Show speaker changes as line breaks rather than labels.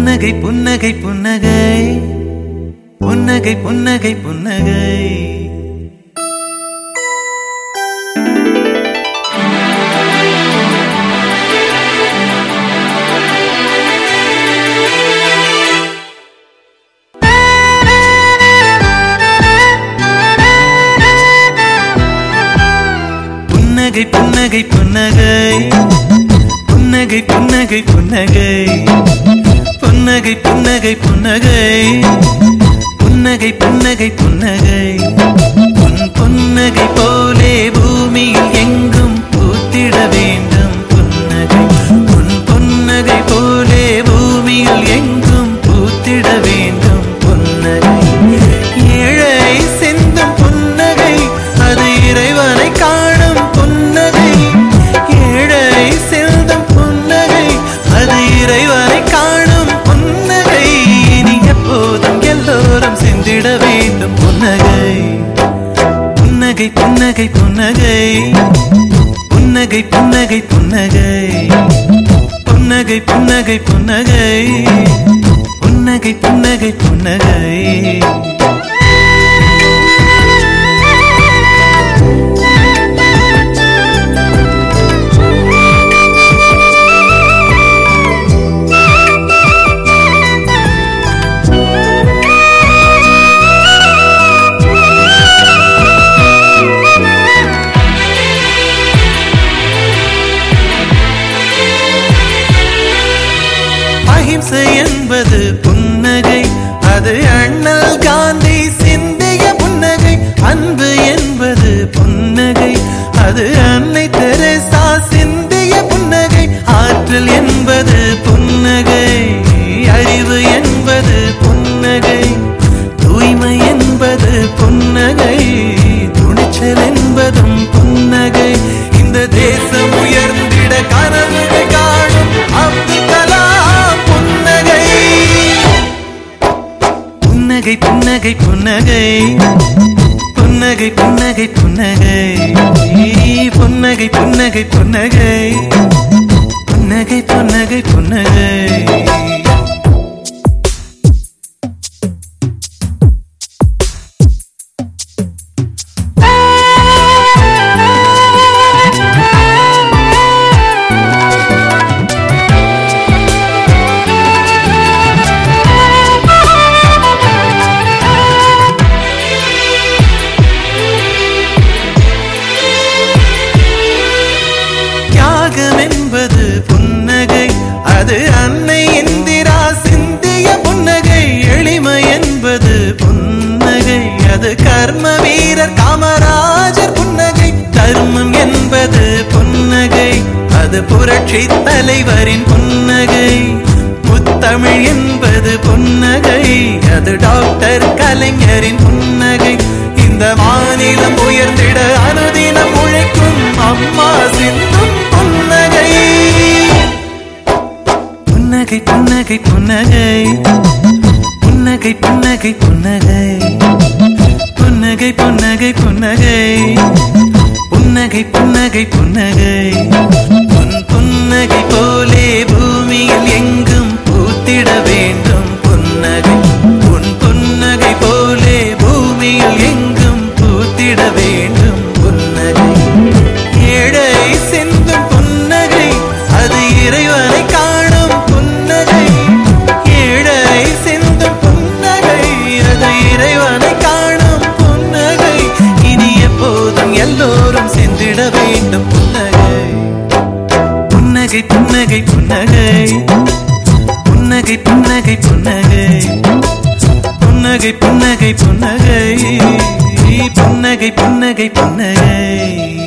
புன்னகை புன்னகை புன்னகை. புன்னகை புன்னகை புன்னகை. புன்னகை புன்னகை புன்னகை. புன்னகை புன்னகை புன்னகை. புன்னகை புன்னகை புன்னகை. புன்னகை புன்னகை புன்னகை. புன்னகை புன்னகை. புன்னகை புன்னகை புன்னகை. புன்னகை புன்னகை புன்னகை. புன்னகை புன்னகை புன்னகை. என்பது புன்னகை அது புன்னகை புன்னகை புன்னகை. புன்னகை புன்னகை புன்னகை. புன்னகை புன்னகை புன்னகை. புன்னகை புன்னகை புன்னகை. கர்ம வீரர் காமராஜர் புன்னகை தர்மம் என்பது புன்னகை அது புரட்சி தலைவரின் புன்னகை. முத்தமிழ் என்பது புன்னகை அது டாக்டர் கலைஞரின் புன்னகை. இந்த மாநிலம் உயர்ந்திட அனுதினம் உழைக்கும் அம்மா சிந்தும் புன்னகை. புன்னகை புன்னகை புன்னகை. புன்னகை புன்னகை புன்னகை. புன்னகை புன்னகை புன்னகை. புன்னகை புன்னகை புன்னகை. உன் புன்னகை போலே பூ புன்னகை புன்னகை. புன்னகை புன்னகை புன்னகை. புன்னகை புன்னகை புன்னகை. புன்னகை புன்னகை புன்னகை.